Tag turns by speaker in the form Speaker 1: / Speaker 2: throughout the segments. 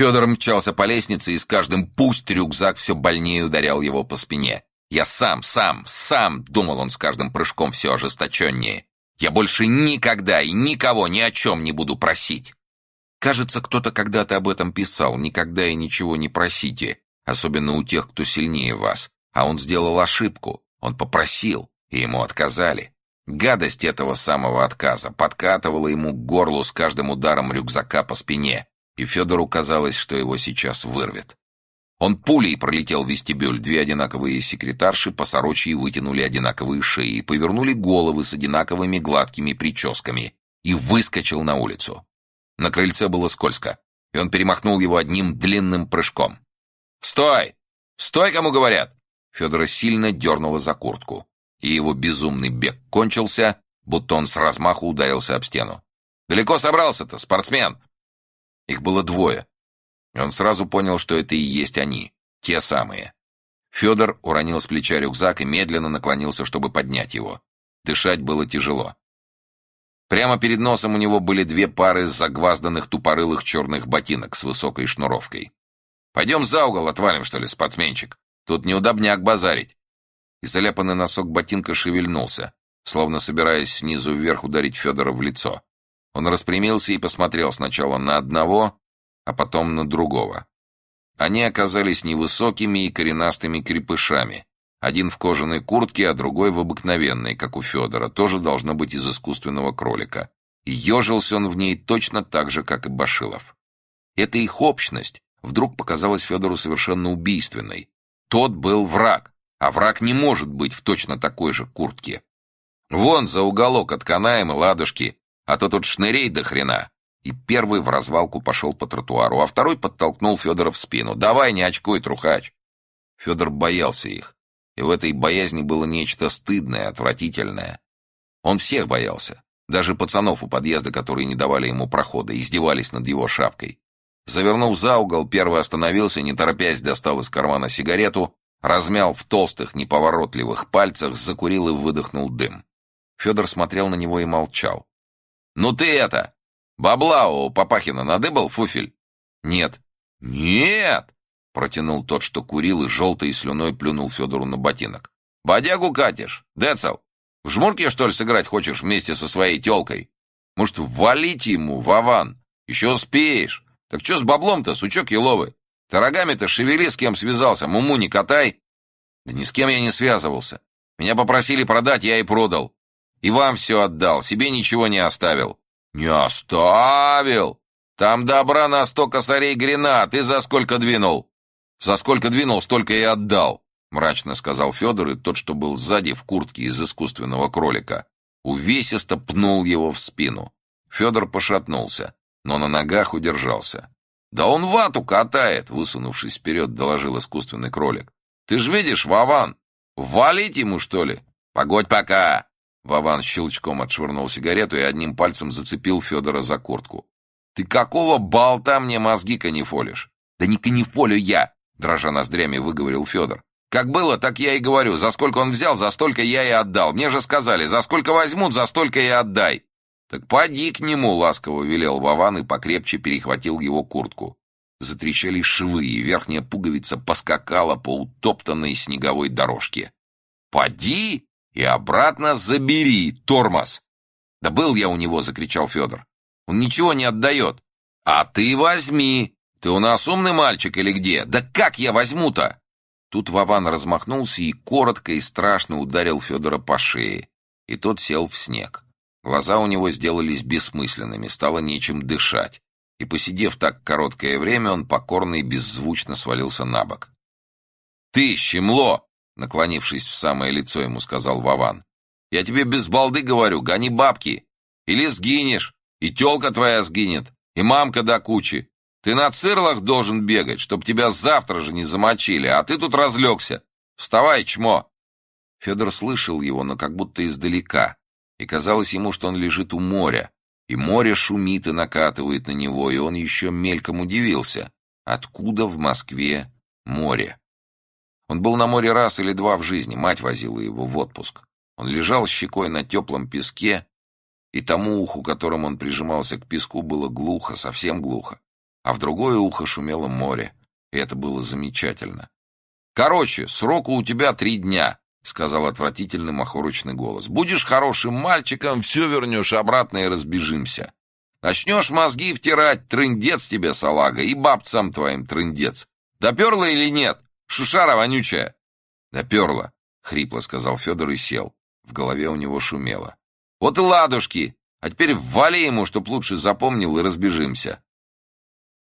Speaker 1: Федор мчался по лестнице, и с каждым «пусть» рюкзак все больнее ударял его по спине. «Я сам, сам, сам!» — думал он с каждым прыжком все ожесточеннее. «Я больше никогда и никого ни о чем не буду просить!» Кажется, кто-то когда-то об этом писал. «Никогда и ничего не просите, особенно у тех, кто сильнее вас». А он сделал ошибку. Он попросил, и ему отказали. Гадость этого самого отказа подкатывала ему к горлу с каждым ударом рюкзака по спине, и Федору казалось, что его сейчас вырвет. Он пулей пролетел в вестибюль, две одинаковые секретарши по сорочьи вытянули одинаковые шеи и повернули головы с одинаковыми гладкими прическами и выскочил на улицу. На крыльце было скользко, и он перемахнул его одним длинным прыжком. «Стой! Стой, кому говорят!» Федора сильно дернуло за куртку, и его безумный бег кончился, будто он с размаху ударился об стену. «Далеко собрался-то, спортсмен!» Их было двое, он сразу понял, что это и есть они, те самые. Федор уронил с плеча рюкзак и медленно наклонился, чтобы поднять его. Дышать было тяжело. Прямо перед носом у него были две пары загвазданных тупорылых черных ботинок с высокой шнуровкой. «Пойдем за угол отвалим, что ли, спортсменчик? Тут неудобняк базарить». И заляпанный носок ботинка шевельнулся, словно собираясь снизу вверх ударить Федора в лицо. Он распрямился и посмотрел сначала на одного, а потом на другого. Они оказались невысокими и коренастыми крепышами. Один в кожаной куртке, а другой в обыкновенной, как у Федора, тоже должно быть из искусственного кролика. И ежился он в ней точно так же, как и Башилов. Эта их общность вдруг показалась Федору совершенно убийственной. Тот был враг, а враг не может быть в точно такой же куртке. Вон за уголок от Канаем и Ладушки, а то тут шнырей до хрена. И первый в развалку пошел по тротуару, а второй подтолкнул Федора в спину. «Давай, не очкуй, трухач!» Федор боялся их, и в этой боязни было нечто стыдное, отвратительное. Он всех боялся, даже пацанов у подъезда, которые не давали ему прохода, издевались над его шапкой. Завернув за угол, первый остановился, не торопясь достал из кармана сигарету, размял в толстых, неповоротливых пальцах, закурил и выдохнул дым. Федор смотрел на него и молчал. «Ну ты это! Бабла у Папахина надыбал, Фуфель? Нет. Нет! Протянул тот, что курил, и желтой слюной плюнул Федору на ботинок. Бодягу катишь? Децл, в жмурке, что ли, сыграть хочешь вместе со своей телкой? Может, валить ему, Вован? Еще успеешь. Так что с баблом-то, сучок еловый? Ты рогами-то шевели, с кем связался, муму не катай. Да ни с кем я не связывался. Меня попросили продать, я и продал. И вам все отдал, себе ничего не оставил. «Не оставил! Там добра на сто косарей грена, ты за сколько двинул?» «За сколько двинул, столько и отдал», — мрачно сказал Федор, и тот, что был сзади в куртке из искусственного кролика, увесисто пнул его в спину. Федор пошатнулся, но на ногах удержался. «Да он вату катает!» — высунувшись вперед, доложил искусственный кролик. «Ты ж видишь, Вован! Валить ему, что ли? Погодь пока!» Вован щелчком отшвырнул сигарету и одним пальцем зацепил Федора за куртку. «Ты какого болта мне мозги канифолишь?» «Да не канифолю я!» — дрожа ноздрями выговорил Федор. «Как было, так я и говорю. За сколько он взял, за столько я и отдал. Мне же сказали, за сколько возьмут, за столько и отдай». «Так поди к нему», — ласково велел Вован и покрепче перехватил его куртку. Затрещали швы, и верхняя пуговица поскакала по утоптанной снеговой дорожке. «Поди!» И обратно забери, тормоз. Да был я у него, закричал Федор. Он ничего не отдает. А ты возьми. Ты у нас умный мальчик или где? Да как я возьму-то? Тут Вован размахнулся и коротко и страшно ударил Федора по шее. И тот сел в снег. Глаза у него сделались бессмысленными, стало нечем дышать. И, посидев так короткое время, он покорно и беззвучно свалился на бок. «Ты, щемло!» Наклонившись в самое лицо ему, сказал Вован. «Я тебе без балды говорю, гони бабки. Или сгинешь, и тёлка твоя сгинет, и мамка до кучи. Ты на цирлах должен бегать, чтоб тебя завтра же не замочили, а ты тут разлегся. Вставай, чмо!» Федор слышал его, но как будто издалека, и казалось ему, что он лежит у моря, и море шумит и накатывает на него, и он еще мельком удивился, откуда в Москве море. Он был на море раз или два в жизни, мать возила его в отпуск. Он лежал щекой на теплом песке, и тому уху, которым он прижимался к песку, было глухо, совсем глухо. а в другое ухо шумело море, и это было замечательно. «Короче, сроку у тебя три дня», — сказал отвратительный махорочный голос. «Будешь хорошим мальчиком, все вернешь обратно и разбежимся. Начнешь мозги втирать, трындец тебе, салага, и бабцам твоим трындец. Доперла или нет? Шушара вонючая!» «Доперла», — хрипло сказал Федор и сел. В голове у него шумело. «Вот и ладушки! А теперь ввали ему, чтоб лучше запомнил, и разбежимся!»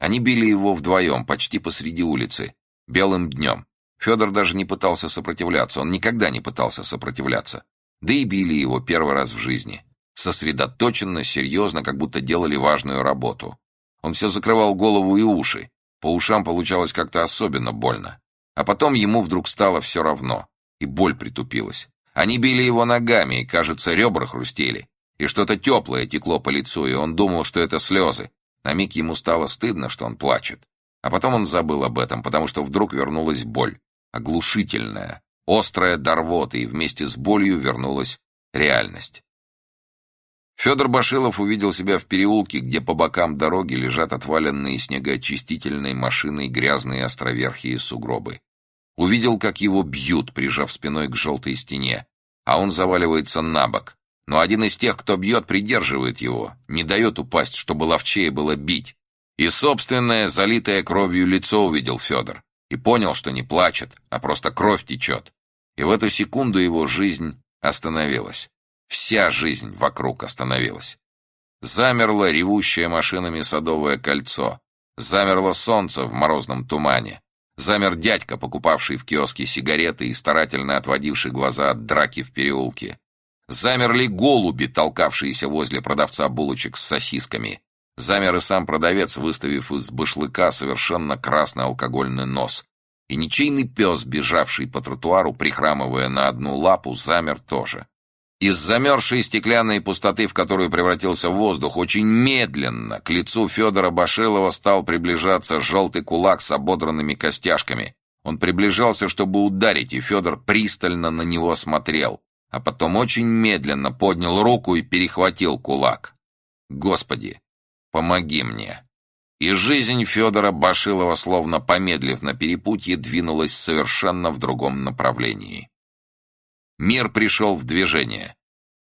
Speaker 1: Они били его вдвоем, почти посреди улицы, белым днем. Федор даже не пытался сопротивляться, он никогда не пытался сопротивляться. Да и били его первый раз в жизни. Сосредоточенно, серьезно, как будто делали важную работу. Он все закрывал голову и уши. По ушам получалось как-то особенно больно. А потом ему вдруг стало все равно. И боль притупилась. Они били его ногами, и, кажется, ребра хрустели. И что-то теплое текло по лицу, и он думал, что это слезы. На миг ему стало стыдно, что он плачет. А потом он забыл об этом, потому что вдруг вернулась боль оглушительная, острая до рвоты, и вместе с болью вернулась реальность. Федор Башилов увидел себя в переулке, где по бокам дороги лежат отваленные снегоочистительной машиной грязные островерхие сугробы. Увидел, как его бьют, прижав спиной к желтой стене, а он заваливается на бок. Но один из тех, кто бьет, придерживает его, не дает упасть, чтобы ловчее было бить. И собственное, залитое кровью лицо увидел Федор и понял, что не плачет, а просто кровь течет. И в эту секунду его жизнь остановилась. Вся жизнь вокруг остановилась. Замерло ревущее машинами садовое кольцо. Замерло солнце в морозном тумане. Замер дядька, покупавший в киоске сигареты и старательно отводивший глаза от драки в переулке. Замерли голуби, толкавшиеся возле продавца булочек с сосисками. Замер и сам продавец, выставив из башлыка совершенно красный алкогольный нос. И ничейный пес, бежавший по тротуару, прихрамывая на одну лапу, замер тоже. Из замерзшей стеклянной пустоты, в которую превратился воздух, очень медленно к лицу Федора Башилова стал приближаться желтый кулак с ободранными костяшками. Он приближался, чтобы ударить, и Федор пристально на него смотрел, а потом очень медленно поднял руку и перехватил кулак. Господи, Помоги мне!» И жизнь Федора Башилова, словно помедлив на перепутье, двинулась совершенно в другом направлении. Мир пришел в движение.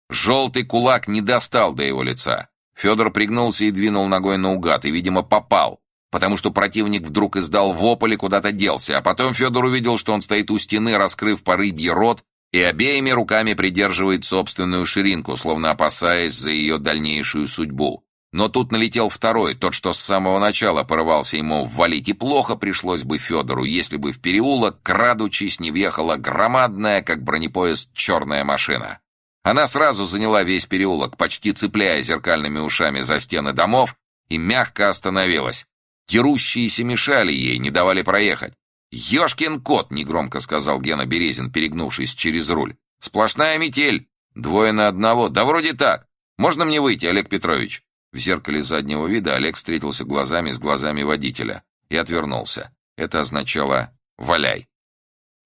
Speaker 1: Желтый кулак не достал до его лица. Федор пригнулся и двинул ногой наугад, и, видимо, попал, потому что противник вдруг издал вопль и куда-то делся, а потом Федор увидел, что он стоит у стены, раскрыв по рыбье рот, и обеими руками придерживает собственную ширинку, словно опасаясь за ее дальнейшую судьбу. Но тут налетел второй, тот, что с самого начала порывался ему ввалить, и плохо пришлось бы Федору, если бы в переулок, крадучись, не въехала громадная, как бронепоезд, черная машина. Она сразу заняла весь переулок, почти цепляя зеркальными ушами за стены домов, и мягко остановилась. Дерущиеся мешали ей, не давали проехать. «Ешкин кот!» — негромко сказал Гена Березин, перегнувшись через руль. «Сплошная метель! Двое на одного! Да вроде так! Можно мне выйти, Олег Петрович?» В зеркале заднего вида Олег встретился глазами с глазами водителя и отвернулся. Это означало «валяй».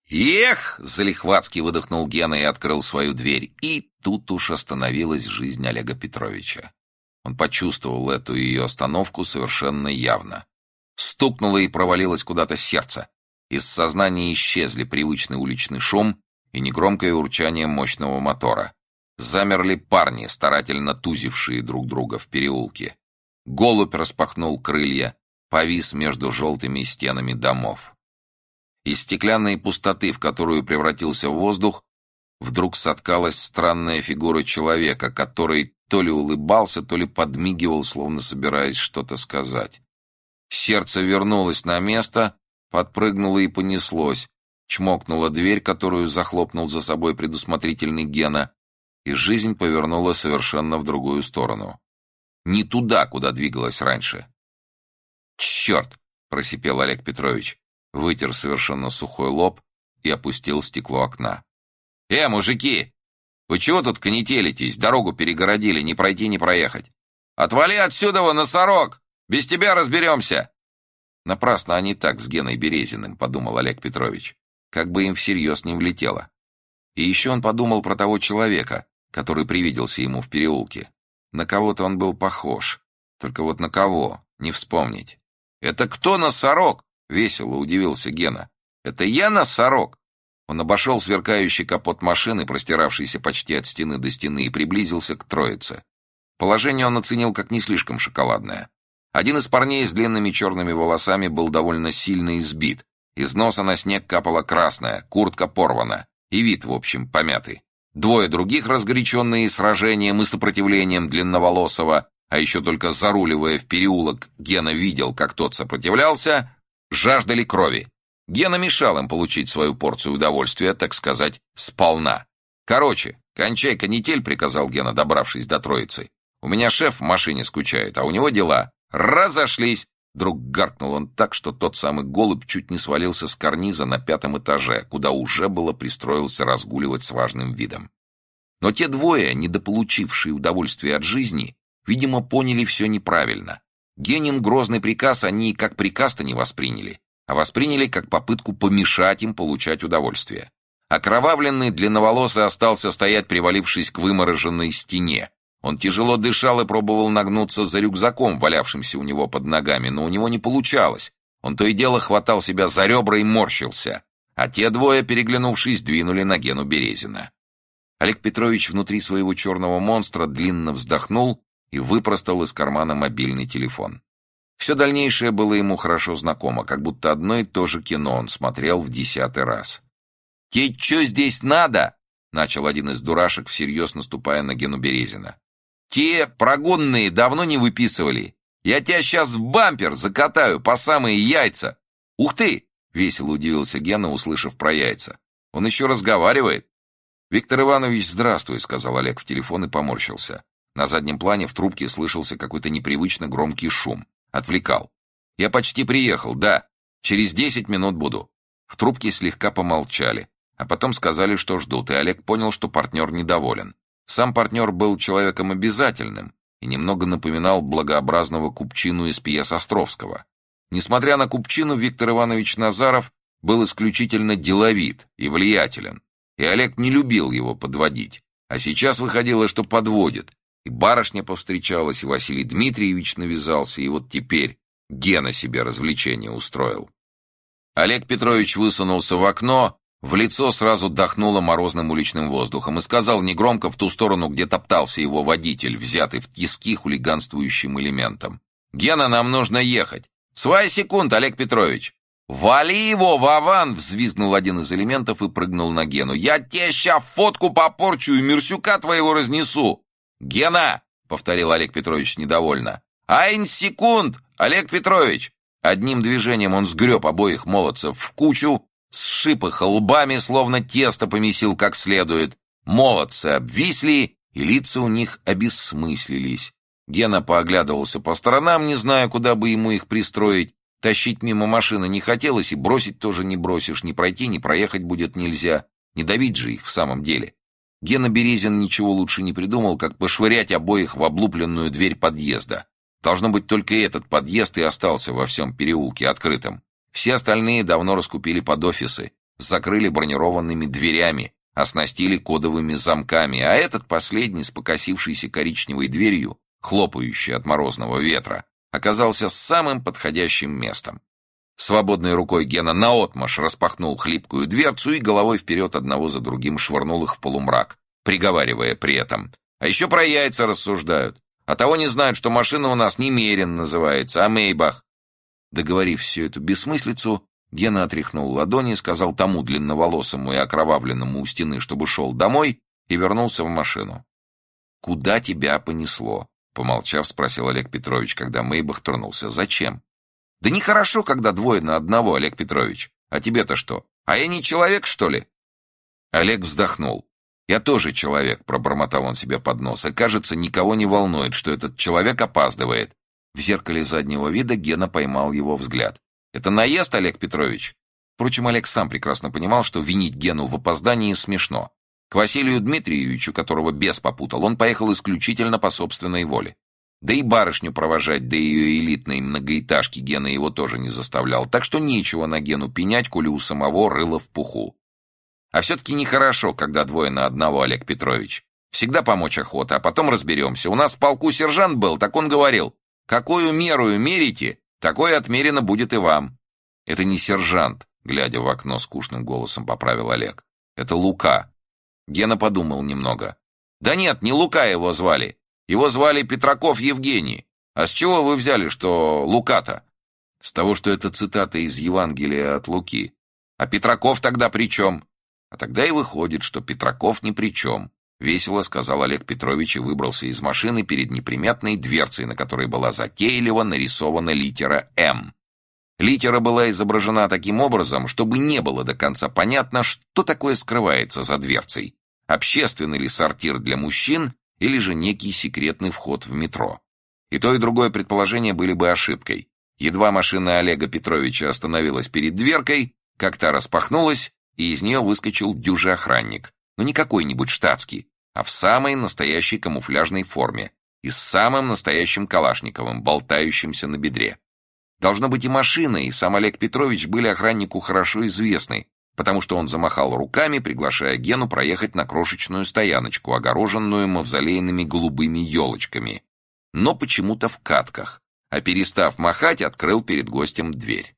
Speaker 1: «Эх!» — залихватски выдохнул Гена и открыл свою дверь. И тут уж остановилась жизнь Олега Петровича. Он почувствовал эту ее остановку совершенно явно. Стукнуло и провалилось куда-то сердце. Из сознания исчезли привычный уличный шум и негромкое урчание мощного мотора. Замерли парни, старательно тузившие друг друга в переулке. Голубь распахнул крылья, повис между желтыми стенами домов. Из стеклянной пустоты, в которую превратился воздух, вдруг соткалась странная фигура человека, который то ли улыбался, то ли подмигивал, словно собираясь что-то сказать. Сердце вернулось на место, подпрыгнуло и понеслось. Чмокнула дверь, которую захлопнул за собой предусмотрительный Гена, и жизнь повернула совершенно в другую сторону. Не туда, куда двигалась раньше. «Черт!» — просипел Олег Петрович, вытер совершенно сухой лоб и опустил стекло окна. «Э, мужики! Вы чего тут конетелитесь? Дорогу перегородили, не пройти, не проехать. Отвали отсюда, во носорог! Без тебя разберемся!» Напрасно они так с Геной Березиным, подумал Олег Петрович. Как бы им всерьез не влетело. И еще он подумал про того человека, который привиделся ему в переулке. На кого-то он был похож. Только вот на кого, не вспомнить. «Это кто носорог?» — весело удивился Гена. «Это я носорог?» Он обошел сверкающий капот машины, простиравшийся почти от стены до стены, и приблизился к троице. Положение он оценил как не слишком шоколадное. Один из парней с длинными черными волосами был довольно сильно избит. Из носа на снег капала красная, куртка порвана, и вид, в общем, помятый. Двое других, разгоряченные сражением и сопротивлением длинноволосого, а еще только заруливая в переулок, Гена видел, как тот сопротивлялся, жаждали крови. Гена мешал им получить свою порцию удовольствия, так сказать, сполна. «Короче, кончай канитель», — приказал Гена, добравшись до троицы. «У меня шеф в машине скучает, а у него дела. Разошлись!» Вдруг гаркнул он так, что тот самый голубь чуть не свалился с карниза на пятом этаже, куда уже было пристроился разгуливать с важным видом. Но те двое, недополучившие удовольствия от жизни, видимо, поняли все неправильно. Генин грозный приказ они как приказ-то не восприняли, а восприняли как попытку помешать им получать удовольствие. Окровавленный длинноволосый остался стоять, привалившись к вымороженной стене. Он тяжело дышал и пробовал нагнуться за рюкзаком, валявшимся у него под ногами, но у него не получалось. Он то и дело хватал себя за ребра и морщился. А те двое, переглянувшись, двинули на Гену Березина. Олег Петрович внутри своего черного монстра длинно вздохнул и выпростал из кармана мобильный телефон. Все дальнейшее было ему хорошо знакомо, как будто одно и то же кино он смотрел в десятый раз. «Те что здесь надо?» — начал один из дурашек, всерьез наступая на Гену Березина. «Те прогонные давно не выписывали. Я тебя сейчас в бампер закатаю по самые яйца!» «Ух ты!» — весело удивился Гена, услышав про яйца. «Он еще разговаривает?» «Виктор Иванович, здравствуй», — сказал Олег в телефон и поморщился. На заднем плане в трубке слышался какой-то непривычно громкий шум. Отвлекал. «Я почти приехал, да. Через десять минут буду». В трубке слегка помолчали, а потом сказали, что ждут, и Олег понял, что партнер недоволен. Сам партнер был человеком обязательным и немного напоминал благообразного купчину из пьес Островского. Несмотря на купчину, Виктор Иванович Назаров был исключительно деловит и влиятелен, и Олег не любил его подводить. А сейчас выходило, что подводит, и барышня повстречалась, и Василий Дмитриевич навязался, и вот теперь Гена себе развлечение устроил. Олег Петрович высунулся в окно, в лицо сразу дохнуло морозным уличным воздухом и сказал негромко в ту сторону, где топтался его водитель, взятый в тиски хулиганствующим элементом. «Гена, нам нужно ехать. Свай секунд, Олег Петрович!» «Вали его, Вован!» — взвизгнул один из элементов и прыгнул на Гену. «Я тебе ща фотку попорчу и мерсюка твоего разнесу!» «Гена!» — повторил Олег Петрович недовольно. «Айн секунд! Олег Петрович!» Одним движением он сгреб обоих молодцев в кучу, сшиб их лбами, словно тесто помесил как следует. Молодцы обвисли, и лица у них обессмыслились. Гена пооглядывался по сторонам, не зная, куда бы ему их пристроить. Тащить мимо машины не хотелось, и бросить тоже не бросишь, ни пройти, ни проехать будет нельзя. Не давить же их в самом деле. Гена Березин ничего лучше не придумал, как пошвырять обоих в облупленную дверь подъезда. Должно быть, только этот подъезд и остался во всем переулке открытым. Все остальные давно раскупили под офисы, закрыли бронированными дверями, оснастили кодовыми замками, а этот последний с покосившейся коричневой дверью, хлопающей от морозного ветра, оказался самым подходящим местом. Свободной рукой Гена наотмашь распахнул хлипкую дверцу и головой вперед одного за другим швырнул их в полумрак, приговаривая при этом. А еще про яйца рассуждают. А того не знают, что машина у нас не Мерин называется, а Мейбах. Договорив всю эту бессмыслицу, Гена отряхнул ладони, сказал тому длинноволосому и окровавленному у стены, чтобы шел домой, и вернулся в машину. «Куда тебя понесло?» — помолчав, спросил Олег Петрович, когда Мейбах тронулся. «Зачем?» Да нехорошо, когда двое на одного, Олег Петрович. А тебе-то что? А я не человек, что ли? Олег вздохнул. Я тоже человек, пробормотал он себе под нос, и, кажется, никого не волнует, что этот человек опаздывает. В зеркале заднего вида Гена поймал его взгляд. Это наезд, Олег Петрович? Впрочем, Олег сам прекрасно понимал, что винить Гену в опоздании смешно. К Василию Дмитриевичу, которого бес попутал, он поехал исключительно по собственной воле. Да и барышню провожать до ее элитной многоэтажки Гена его тоже не заставлял, так что нечего на Гену пенять, коли у самого рыло в пуху. А все-таки нехорошо, когда двое на одного, Олег Петрович. Всегда помочь охота, а потом разберемся. У нас в полку сержант был, так он говорил, какую меру мерите, Такое отмерено будет и вам. Это не сержант, глядя в окно скучным голосом поправил Олег. Это Лука. Гена подумал немного. Да нет, не Лука его звали. Его звали Петраков Евгений. А с чего вы взяли, что Лука-то? С того, что это цитата из Евангелия от Луки. А Петраков тогда при чем? А тогда и выходит, что Петраков ни при чем. Весело сказал Олег Петрович и выбрался из машины перед неприметной дверцей, на которой была затейливо нарисована литера «М». Литера была изображена таким образом, чтобы не было до конца понятно, что такое скрывается за дверцей. Общественный ли сортир для мужчин или же некий секретный вход в метро. И то, и другое предположение были бы ошибкой. Едва машина Олега Петровича остановилась перед дверкой, как та распахнулась, и из нее выскочил дюжий охранник. Но не какой-нибудь штатский, а в самой настоящей камуфляжной форме и с самым настоящим Калашниковым, болтающимся на бедре. Должно быть и машина, и сам Олег Петрович были охраннику хорошо известны, потому что он замахал руками, приглашая Гену проехать на крошечную стояночку, огороженную мавзолейными голубыми елочками, но почему-то в катках, а перестав махать, открыл перед гостем дверь.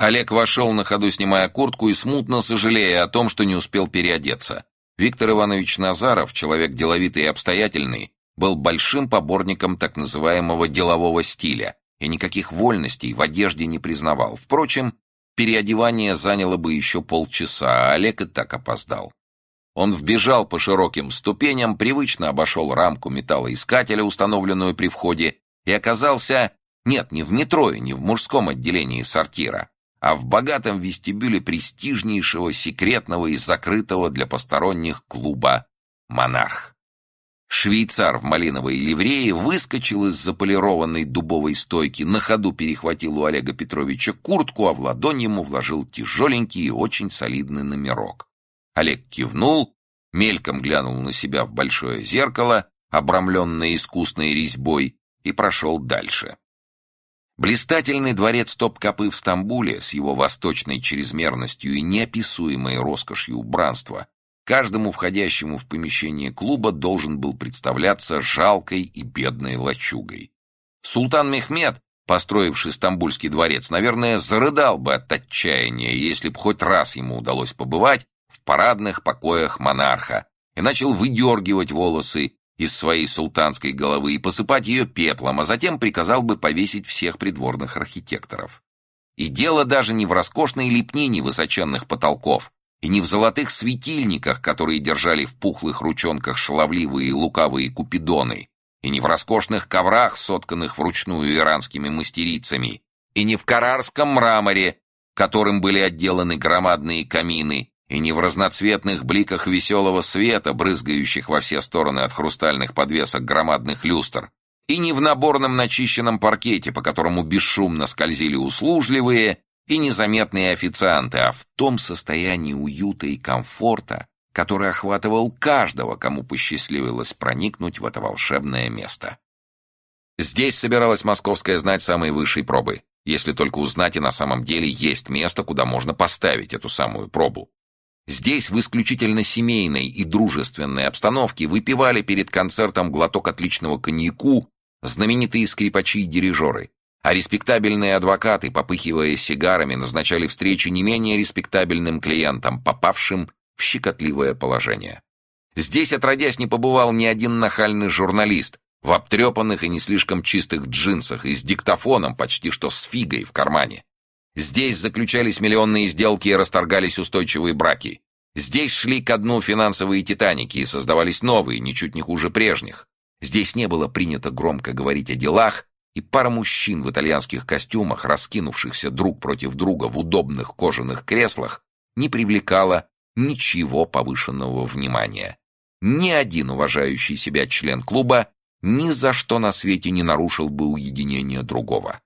Speaker 1: Олег вошел на ходу, снимая куртку и смутно сожалея о том, что не успел переодеться. Виктор Иванович Назаров, человек деловитый и обстоятельный, был большим поборником так называемого делового стиля и никаких вольностей в одежде не признавал. Впрочем, переодевание заняло бы еще полчаса, а Олег и так опоздал. Он вбежал по широким ступеням, привычно обошел рамку металлоискателя, установленную при входе, и оказался, нет, не в метро и не в мужском отделении сортира, а в богатом вестибюле престижнейшего, секретного и закрытого для посторонних клуба «Монарх». Швейцар в малиновой ливрее выскочил из заполированной дубовой стойки, на ходу перехватил у Олега Петровича куртку, а в ладонь ему вложил тяжеленький и очень солидный номерок. Олег кивнул, мельком глянул на себя в большое зеркало, обрамленное искусной резьбой, и прошел дальше. Блистательный дворец Топкапы в Стамбуле с его восточной чрезмерностью и неописуемой роскошью убранства каждому входящему в помещение клуба должен был представляться жалкой и бедной лачугой. Султан Мехмед, построивший Стамбульский дворец, наверное, зарыдал бы от отчаяния, если б хоть раз ему удалось побывать в парадных покоях монарха, и начал выдергивать волосы из своей султанской головы и посыпать ее пеплом, а затем приказал бы повесить всех придворных архитекторов. И дело даже не в роскошной лепнине высоченных потолков, и не в золотых светильниках, которые держали в пухлых ручонках шаловливые и лукавые купидоны, и не в роскошных коврах, сотканных вручную иранскими мастерицами, и не в карарском мраморе, которым были отделаны громадные камины, и не в разноцветных бликах веселого света, брызгающих во все стороны от хрустальных подвесок громадных люстр, и не в наборном начищенном паркете, по которому бесшумно скользили услужливые и незаметные официанты, а в том состоянии уюта и комфорта, который охватывал каждого, кому посчастливилось проникнуть в это волшебное место. Здесь собиралась московская знать самой высшей пробы, если только узнать и на самом деле есть место, куда можно поставить эту самую пробу. Здесь в исключительно семейной и дружественной обстановке выпивали перед концертом глоток отличного коньяку знаменитые скрипачи и дирижеры, а респектабельные адвокаты, попыхивая сигарами, назначали встречи не менее респектабельным клиентам, попавшим в щекотливое положение. Здесь, отродясь, не побывал ни один нахальный журналист в обтрепанных и не слишком чистых джинсах и с диктофоном почти что с фигой в кармане. Здесь заключались миллионные сделки и расторгались устойчивые браки. Здесь шли ко дну финансовые титаники и создавались новые, ничуть не хуже прежних. Здесь не было принято громко говорить о делах, и пара мужчин в итальянских костюмах, раскинувшихся друг против друга в удобных кожаных креслах, не привлекала ничего повышенного внимания. Ни один уважающий себя член клуба ни за что на свете не нарушил бы уединение другого.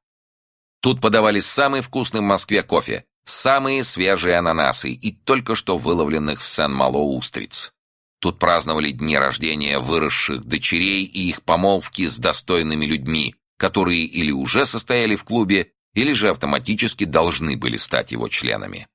Speaker 1: Тут подавали самый вкусный в Москве кофе, самые свежие ананасы и только что выловленных в Сен-Мало устриц. Тут праздновали дни рождения выросших дочерей и их помолвки с достойными людьми, которые или уже состояли в клубе, или же автоматически должны были стать его членами.